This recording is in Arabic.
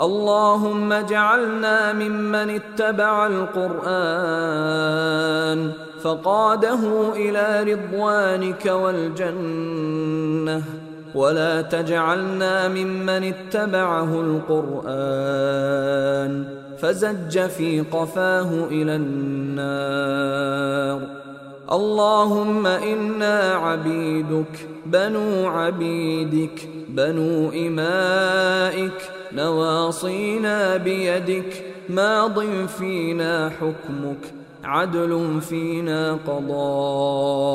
اللهم اجعلنا ممن اتبع القرآن فقاده إلى رضوانك والجنة. ولا تجعلنا ممن اتبعه القرآن فزج في قفاه إلى النار. اللهم إنا عبيدك بنو عبيدك بنو إمائك نواصينا بيدك ماض فينا حكمك عدل فينا قضاؤك